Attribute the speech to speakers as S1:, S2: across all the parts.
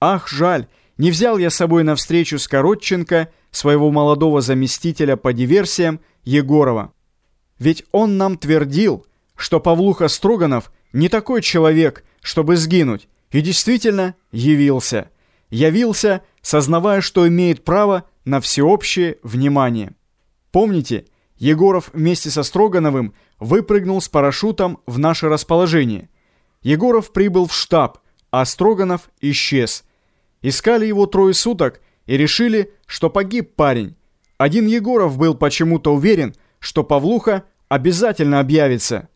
S1: Ах, жаль, не взял я с собой на встречу с Коротченко своего молодого заместителя по диверсиям Егорова. Ведь он нам твердил, что Павлуха Строганов не такой человек, чтобы сгинуть, и действительно явился. Явился, сознавая, что имеет право на всеобщее внимание. Помните, Егоров вместе со Строгановым выпрыгнул с парашютом в наше расположение. Егоров прибыл в штаб, а Строганов исчез. Искали его трое суток и решили, что погиб парень. Один Егоров был почему-то уверен, что Павлуха обязательно объявится.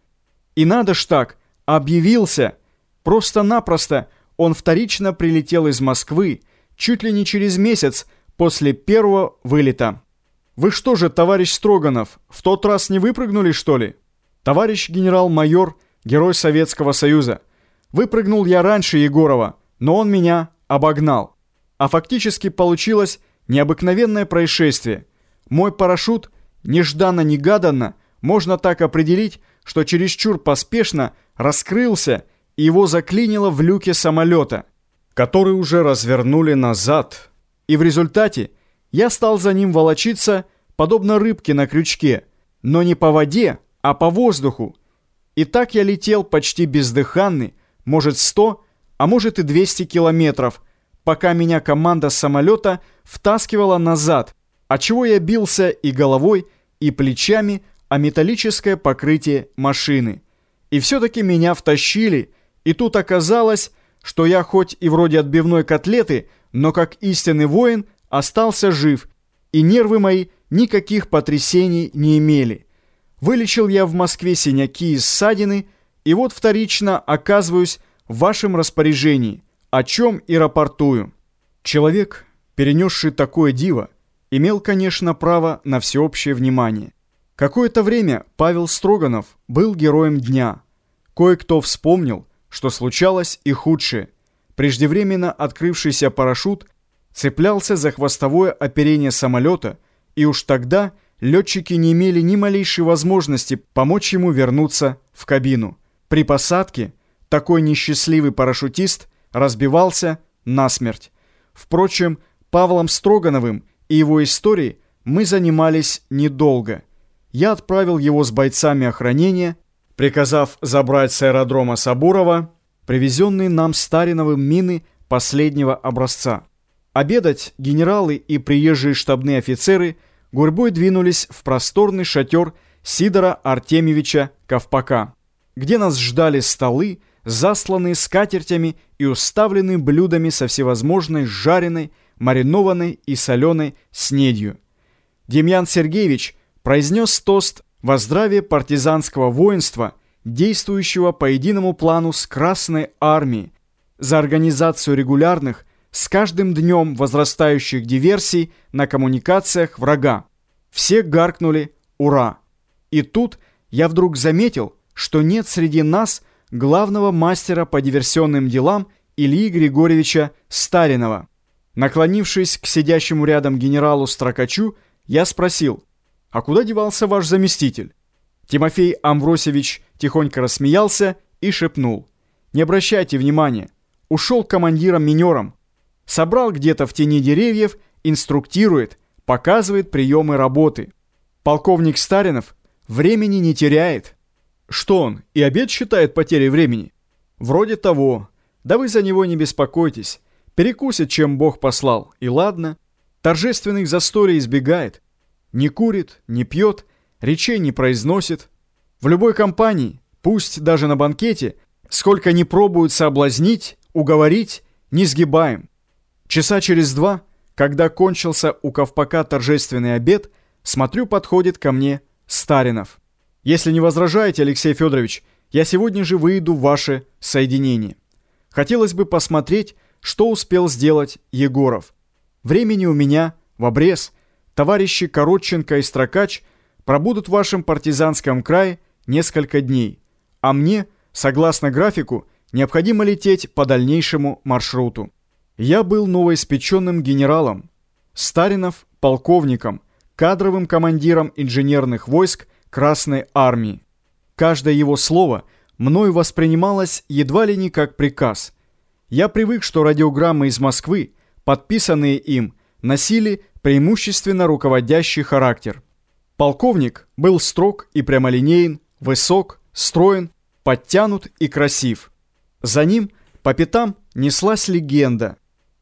S1: И надо ж так, объявился. Просто-напросто он вторично прилетел из Москвы, чуть ли не через месяц после первого вылета. «Вы что же, товарищ Строганов, в тот раз не выпрыгнули, что ли?» «Товарищ генерал-майор, герой Советского Союза, выпрыгнул я раньше Егорова, но он меня обогнал. А фактически получилось необыкновенное происшествие. Мой парашют нежданно-негаданно можно так определить, что чересчур поспешно раскрылся и его заклинило в люке самолета, который уже развернули назад. И в результате я стал за ним волочиться, подобно рыбке на крючке, но не по воде, а по воздуху. И так я летел почти бездыханный, может, 100, а может и 200 километров, пока меня команда самолета втаскивала назад, отчего я бился и головой, и плечами, а металлическое покрытие машины. И все-таки меня втащили, и тут оказалось, что я хоть и вроде отбивной котлеты, но как истинный воин остался жив, и нервы мои никаких потрясений не имели. Вылечил я в Москве синяки и ссадины, и вот вторично оказываюсь в вашем распоряжении, о чем и рапортую. Человек, перенесший такое диво, имел, конечно, право на всеобщее внимание. Какое-то время Павел Строганов был героем дня. Кое-кто вспомнил, что случалось и худшее. Преждевременно открывшийся парашют цеплялся за хвостовое оперение самолета, и уж тогда летчики не имели ни малейшей возможности помочь ему вернуться в кабину. При посадке такой несчастливый парашютист разбивался насмерть. Впрочем, Павлом Строгановым и его историей мы занимались недолго – я отправил его с бойцами охранения, приказав забрать с аэродрома Сабурова привезенные нам Стариновым мины последнего образца. Обедать генералы и приезжие штабные офицеры гурьбой двинулись в просторный шатер Сидора Артемьевича Ковпака, где нас ждали столы, засланные скатертями и уставленные блюдами со всевозможной жареной, маринованной и соленой снедью. Демьян Сергеевич – произнес тост во здравие партизанского воинства, действующего по единому плану с Красной Армией, за организацию регулярных, с каждым днем возрастающих диверсий на коммуникациях врага. Все гаркнули «Ура!». И тут я вдруг заметил, что нет среди нас главного мастера по диверсионным делам Ильи Григорьевича Старинова. Наклонившись к сидящему рядом генералу Строкачу, я спросил – «А куда девался ваш заместитель?» Тимофей Амвросевич тихонько рассмеялся и шепнул. «Не обращайте внимания. Ушел командиром-минером. Собрал где-то в тени деревьев, инструктирует, показывает приемы работы. Полковник Старинов времени не теряет». «Что он, и обед считает потерей времени?» «Вроде того. Да вы за него не беспокойтесь. Перекусит, чем Бог послал, и ладно. Торжественных застолий избегает не курит, не пьет, речей не произносит. В любой компании, пусть даже на банкете, сколько не пробуют соблазнить, уговорить, не сгибаем. Часа через два, когда кончился у Ковпака торжественный обед, смотрю, подходит ко мне Старинов. Если не возражаете, Алексей Федорович, я сегодня же выйду в ваше соединение. Хотелось бы посмотреть, что успел сделать Егоров. Времени у меня в обрез – товарищи Коротченко и Строкач пробудут в вашем партизанском крае несколько дней, а мне, согласно графику, необходимо лететь по дальнейшему маршруту. Я был новоиспеченным генералом, Старинов – полковником, кадровым командиром инженерных войск Красной Армии. Каждое его слово мною воспринималось едва ли не как приказ. Я привык, что радиограммы из Москвы, подписанные им, носили преимущественно руководящий характер. Полковник был строг и прямолинеен, высок, строен, подтянут и красив. За ним по пятам неслась легенда.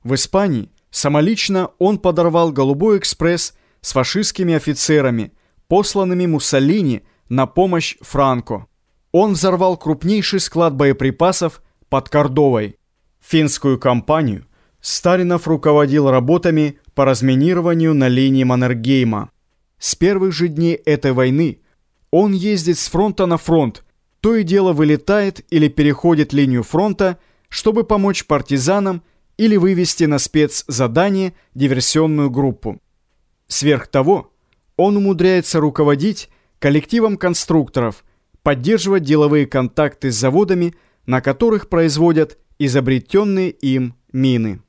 S1: В Испании самолично он подорвал «Голубой экспресс» с фашистскими офицерами, посланными Муссолини на помощь Франко. Он взорвал крупнейший склад боеприпасов под Кордовой. Финскую кампанию Старинов руководил работами по разминированию на линии Маннергейма. С первых же дней этой войны он ездит с фронта на фронт, то и дело вылетает или переходит линию фронта, чтобы помочь партизанам или вывести на спецзадание диверсионную группу. Сверх того, он умудряется руководить коллективом конструкторов, поддерживать деловые контакты с заводами, на которых производят изобретенные им мины.